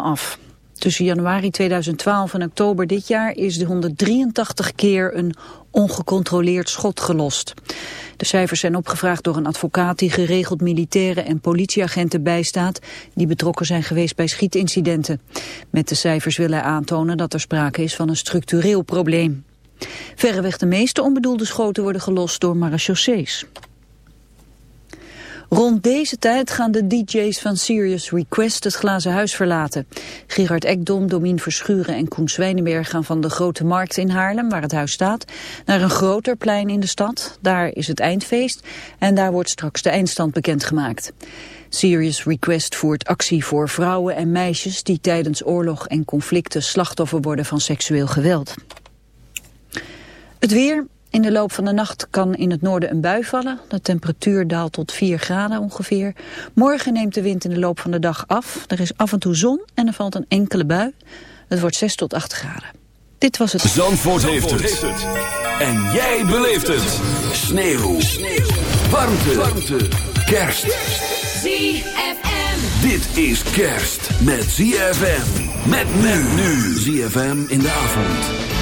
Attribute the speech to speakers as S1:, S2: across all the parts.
S1: af. Tussen januari 2012 en oktober dit jaar is de 183 keer een ongecontroleerd schot gelost. De cijfers zijn opgevraagd door een advocaat die geregeld militairen en politieagenten bijstaat die betrokken zijn geweest bij schietincidenten. Met de cijfers wil hij aantonen dat er sprake is van een structureel probleem. Verreweg de meeste onbedoelde schoten worden gelost door marechaussees. Rond deze tijd gaan de DJ's van Serious Request het glazen huis verlaten. Gerard Ekdom, Domien Verschuren en Koen Zwijnenberg gaan van de Grote Markt in Haarlem, waar het huis staat, naar een groter plein in de stad. Daar is het eindfeest en daar wordt straks de eindstand bekendgemaakt. Serious Request voert actie voor vrouwen en meisjes die tijdens oorlog en conflicten slachtoffer worden van seksueel geweld. Het weer, in de loop van de nacht kan in het noorden een bui vallen. De temperatuur daalt tot 4 graden ongeveer. Morgen neemt de wind in de loop van de dag af. Er is af en toe zon en er valt een enkele bui. Het wordt 6 tot 8 graden. Dit was het...
S2: Zandvoort, heeft, het. En jij beleeft het. Sneeuw. Sneeuw. Warmte. Warmte. Kerst.
S3: ZFM.
S2: Dit is kerst met ZFM. Met men nu. ZFM in de avond.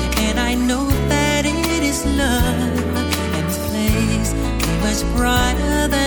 S4: brighter than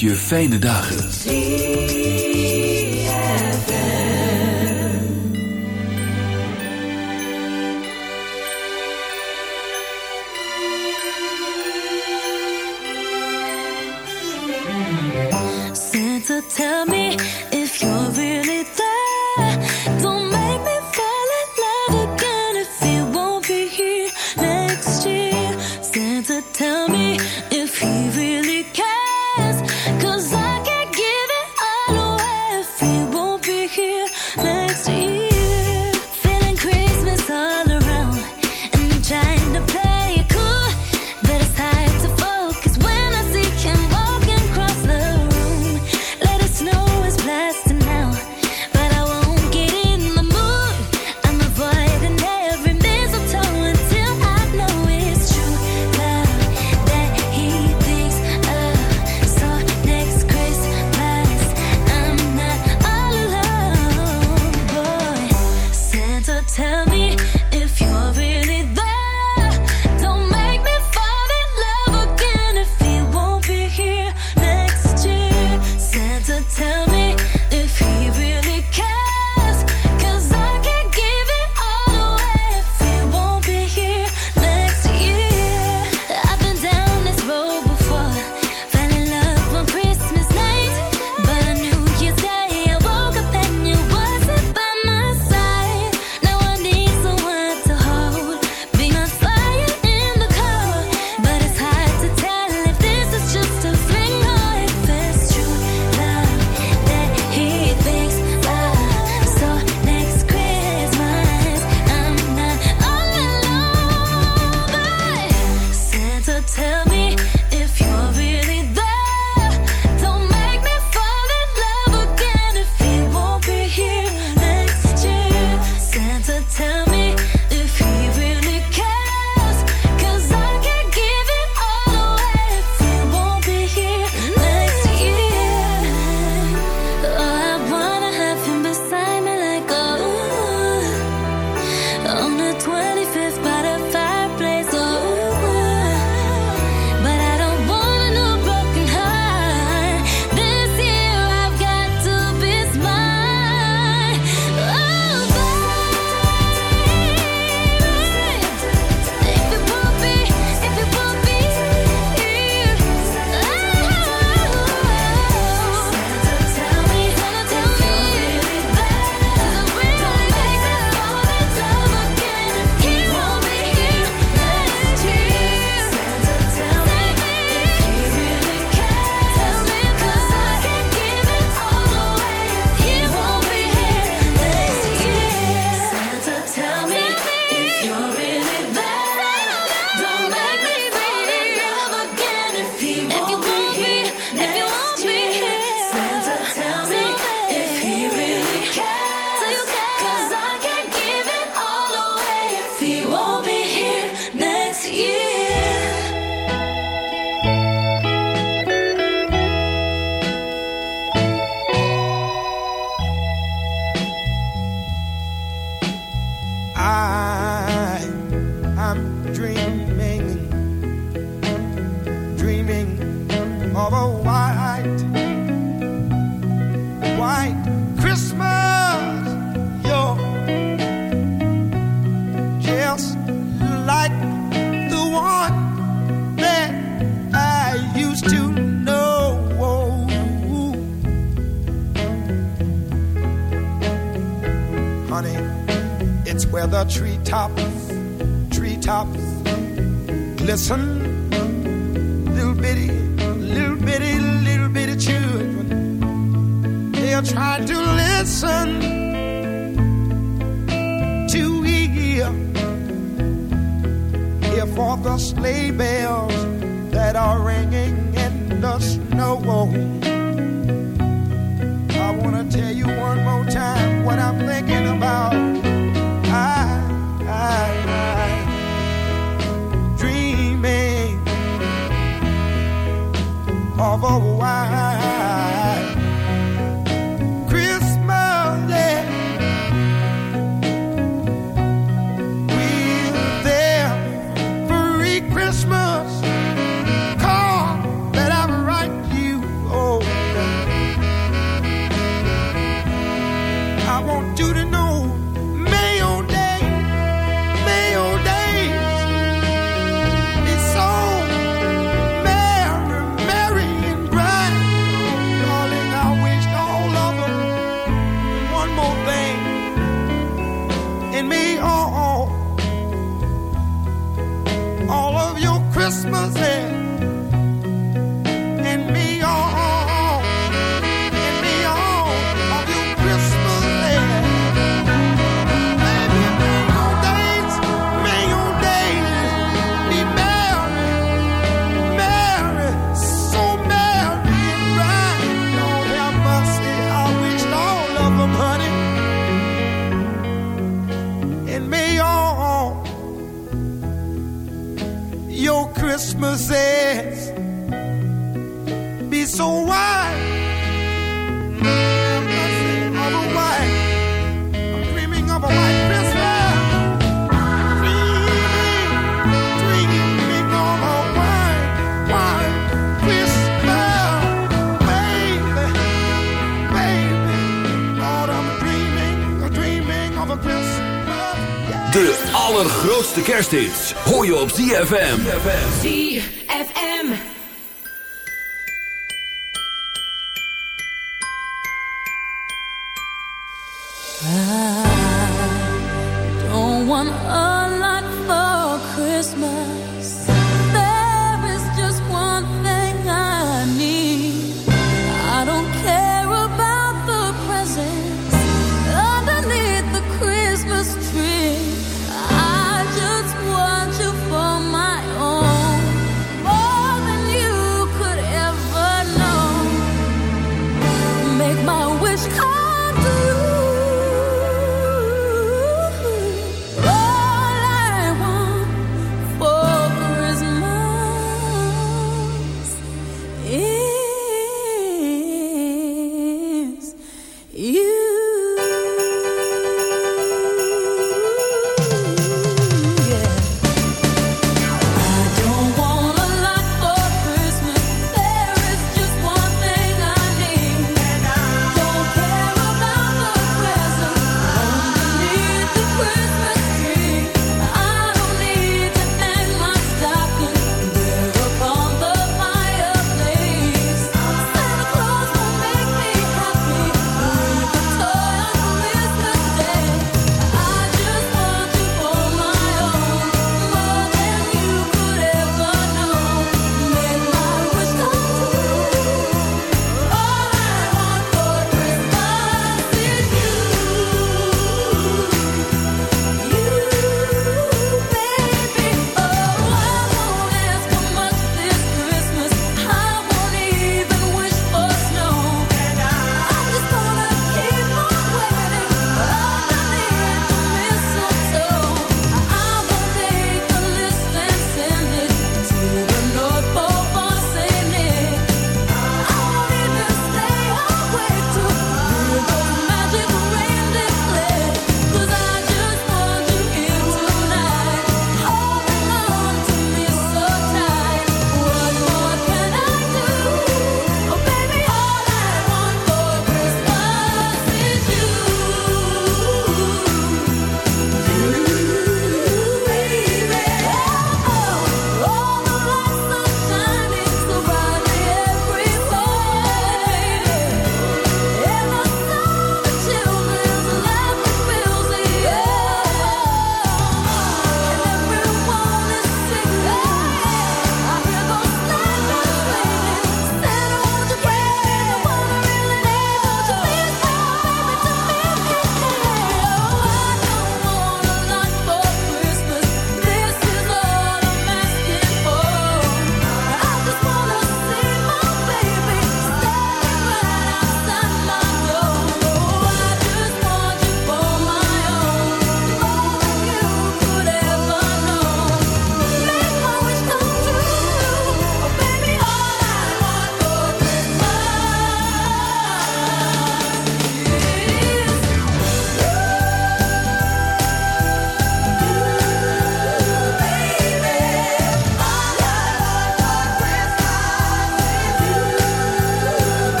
S2: je fijne dagen.
S3: Christmas
S5: allergrootste kersthits hoor je op ZFM.
S2: ZFM.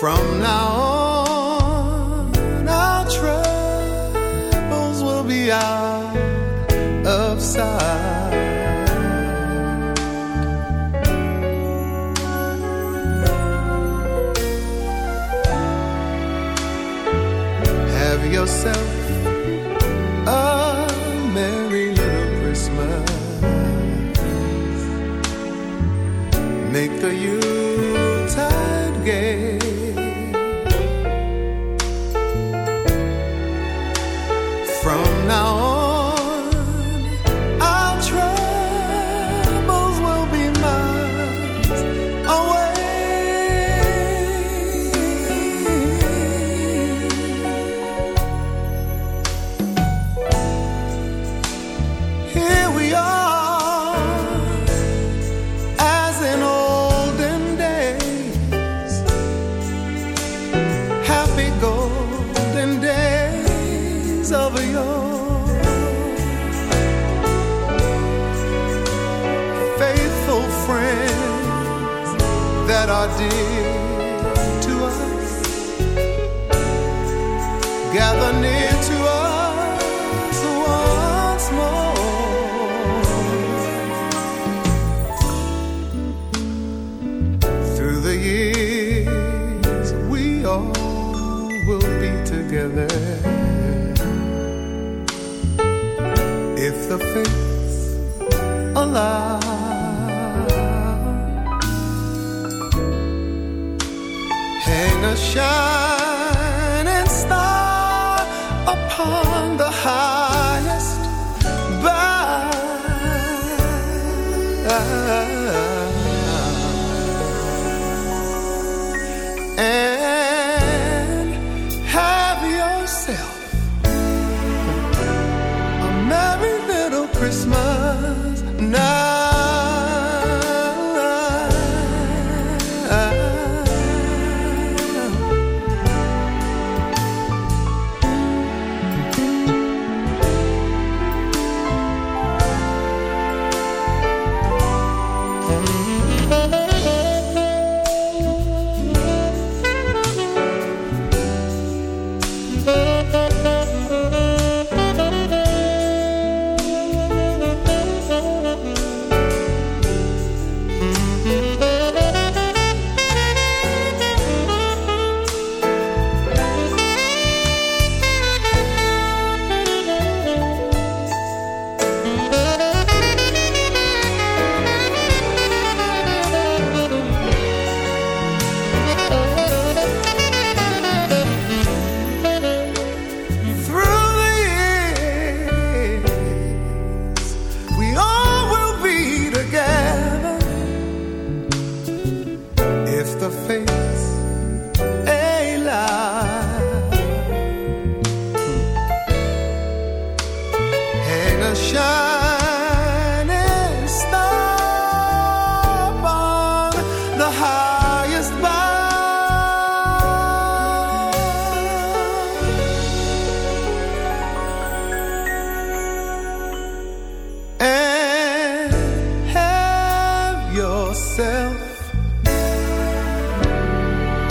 S6: From now on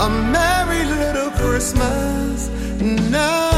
S6: a merry little Christmas now.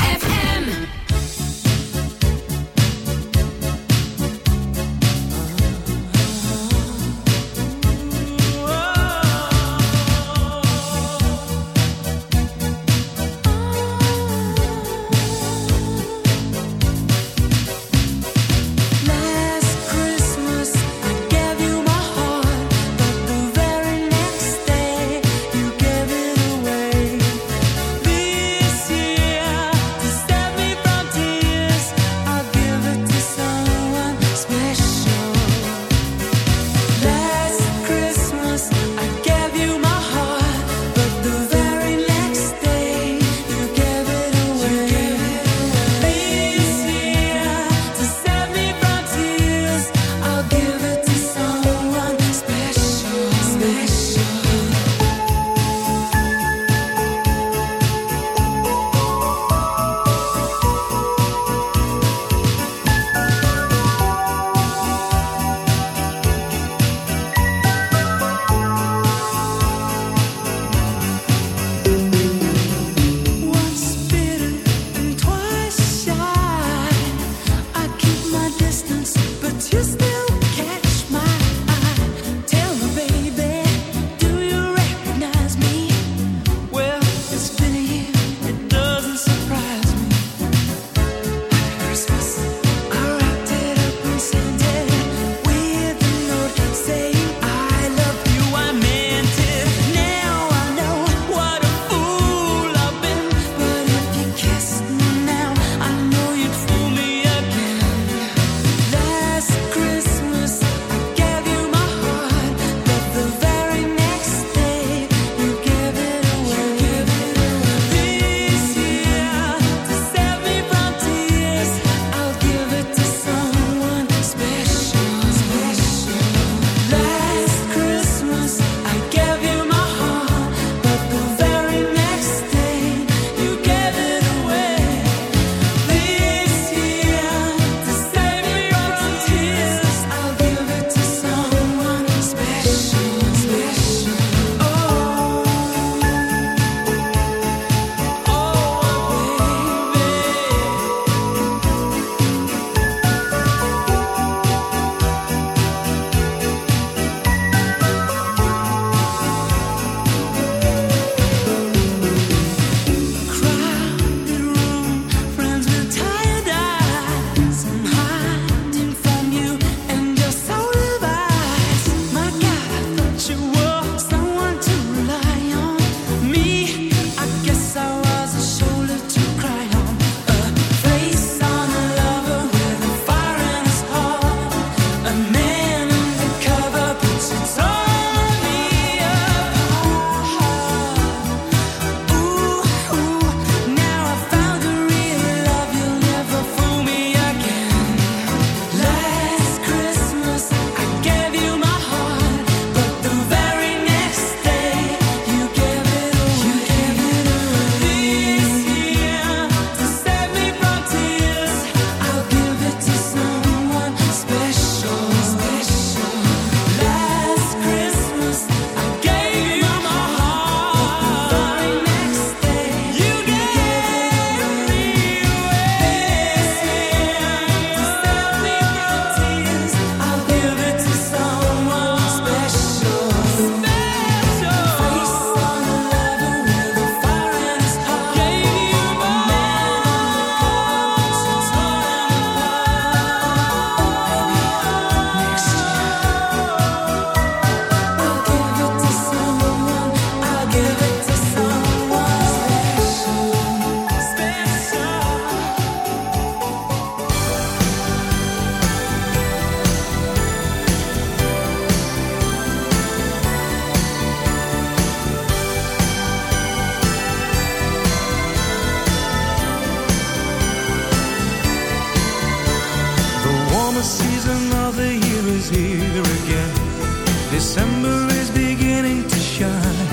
S7: December is beginning to shine.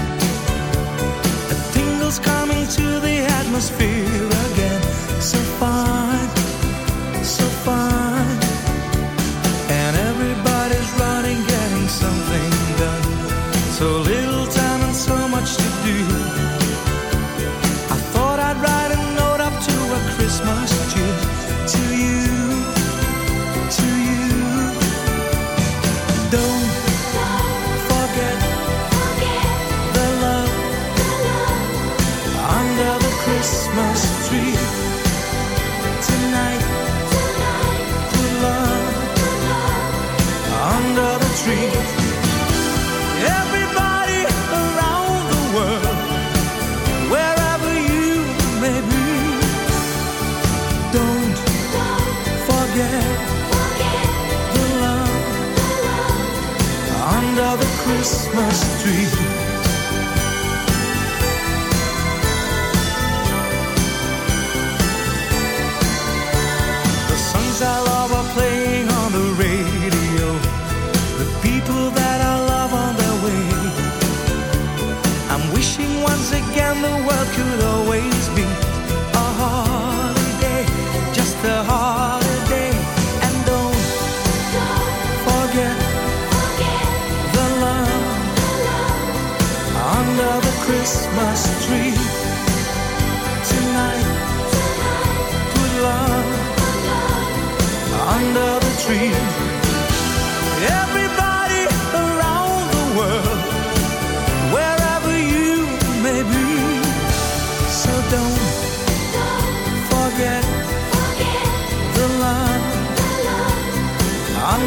S7: A tingle's coming to the atmosphere.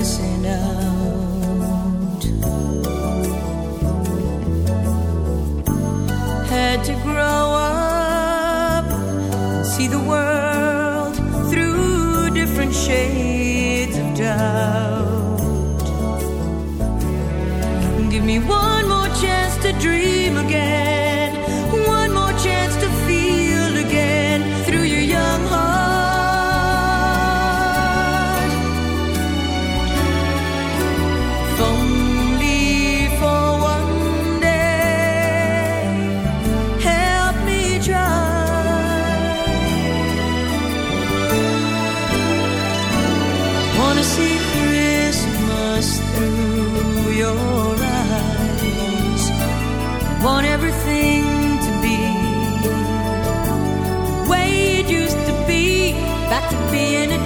S4: missing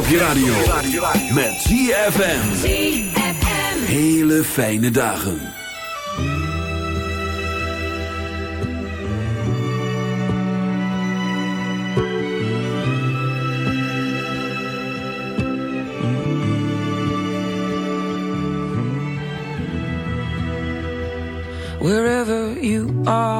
S2: op je radio. Met ZFM. Hele fijne dagen.
S7: Wherever you are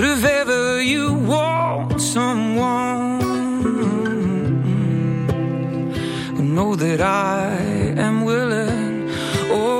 S7: But if ever you want someone, know that I am willing. Oh,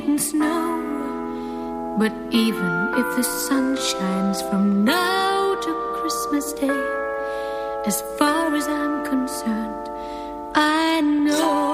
S3: didn't snow. But even if the sun shines from now to Christmas Day, as far as I'm concerned, I know.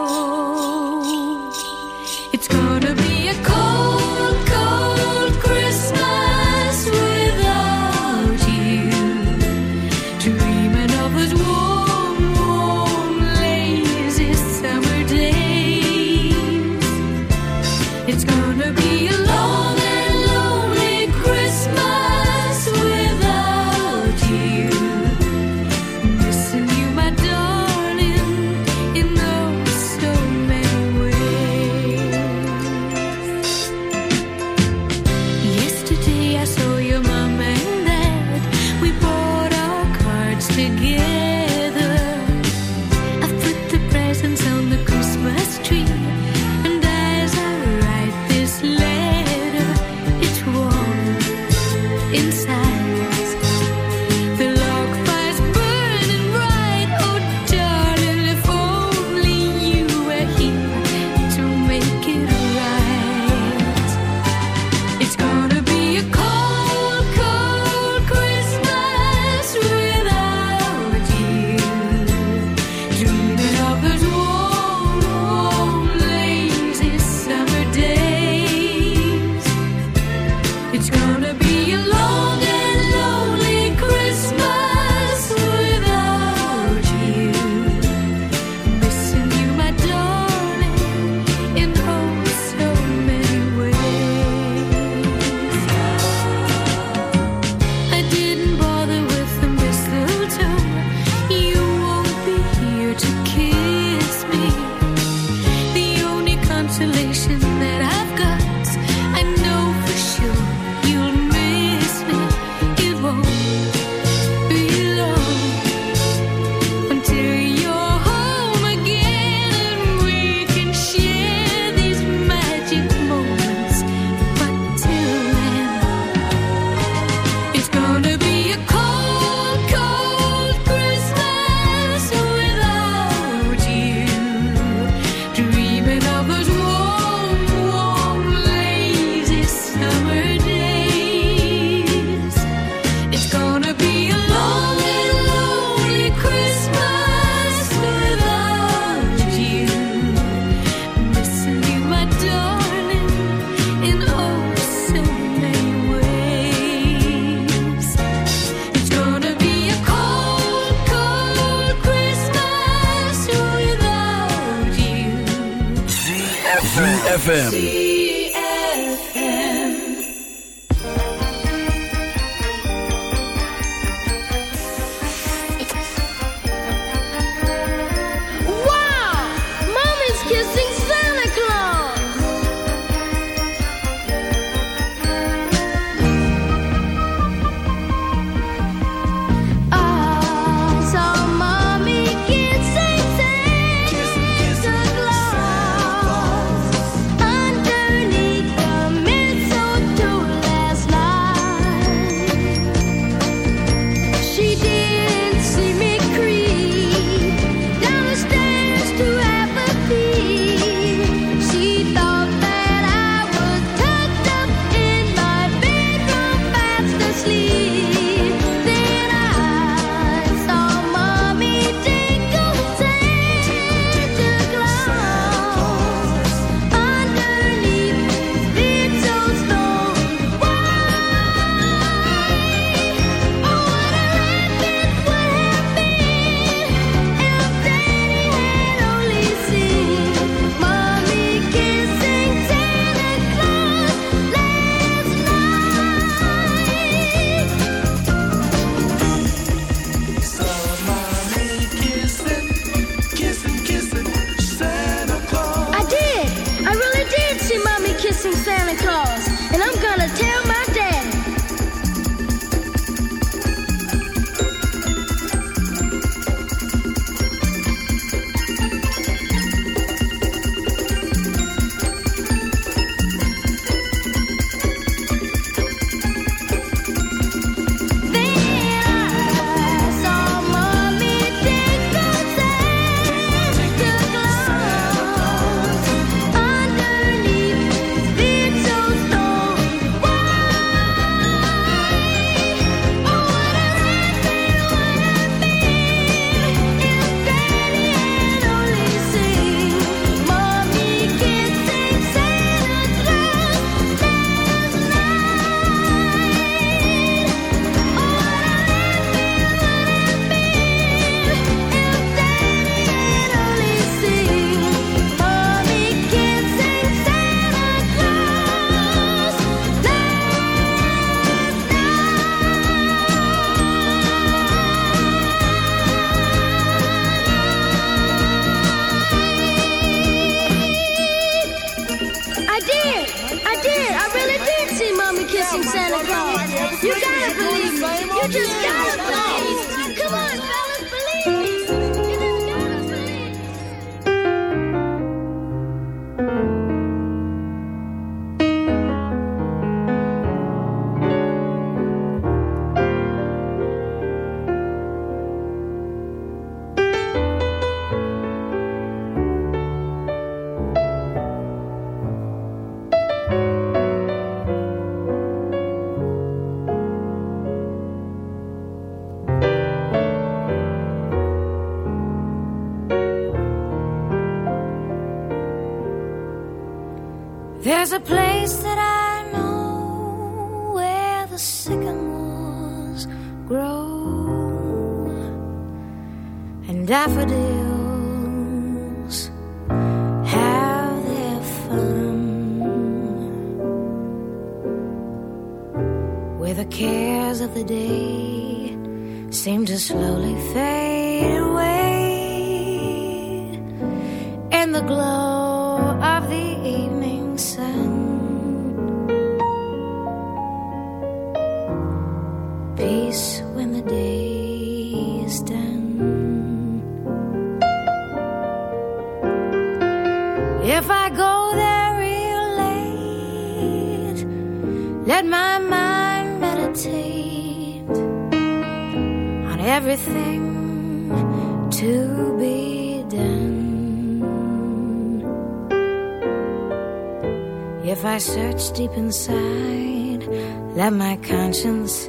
S3: There's a place that I know where the sycamores grow and daffodils have their fun. Where the cares of the day seem to slowly fade away in the glow deep inside, let my conscience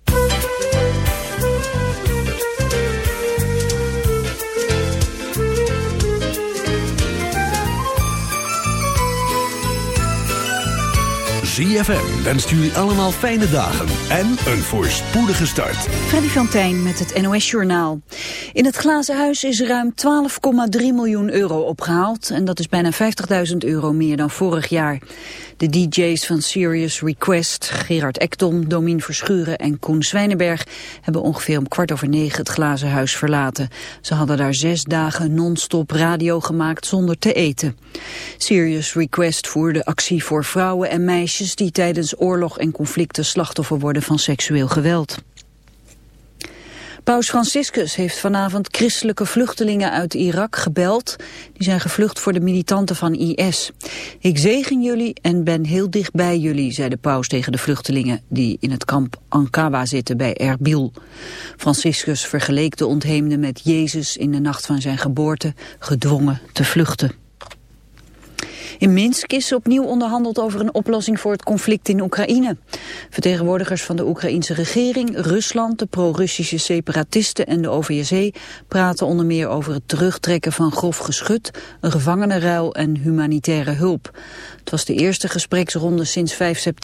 S2: ZFM wenst jullie allemaal fijne dagen en een voorspoedige start.
S1: Freddy van Tijn met het NOS-journaal. In het Glazen Huis is ruim 12,3 miljoen euro opgehaald... en dat is bijna 50.000 euro meer dan vorig jaar. De DJ's van Serious Request, Gerard Ekdom, Domien Verschuren en Koen Zwijnenberg... hebben ongeveer om kwart over negen het Glazen Huis verlaten. Ze hadden daar zes dagen non-stop radio gemaakt zonder te eten. Serious Request voerde actie voor vrouwen en meisjes... die tijdens oorlog en conflicten slachtoffer worden van seksueel geweld. Paus Franciscus heeft vanavond christelijke vluchtelingen uit Irak gebeld. Die zijn gevlucht voor de militanten van IS. Ik zegen jullie en ben heel dicht bij jullie, zei de paus tegen de vluchtelingen... die in het kamp Ankaba zitten bij Erbil. Franciscus vergeleek de ontheemden met Jezus in de nacht van zijn geboorte... gedwongen te vluchten. In Minsk is opnieuw onderhandeld over een oplossing voor het conflict in Oekraïne. Vertegenwoordigers van de Oekraïnse regering, Rusland, de pro-Russische separatisten en de OVSE praten onder meer over het terugtrekken van grof geschut, een gevangenenruil en humanitaire hulp. Het was de eerste gespreksronde sinds 5 september.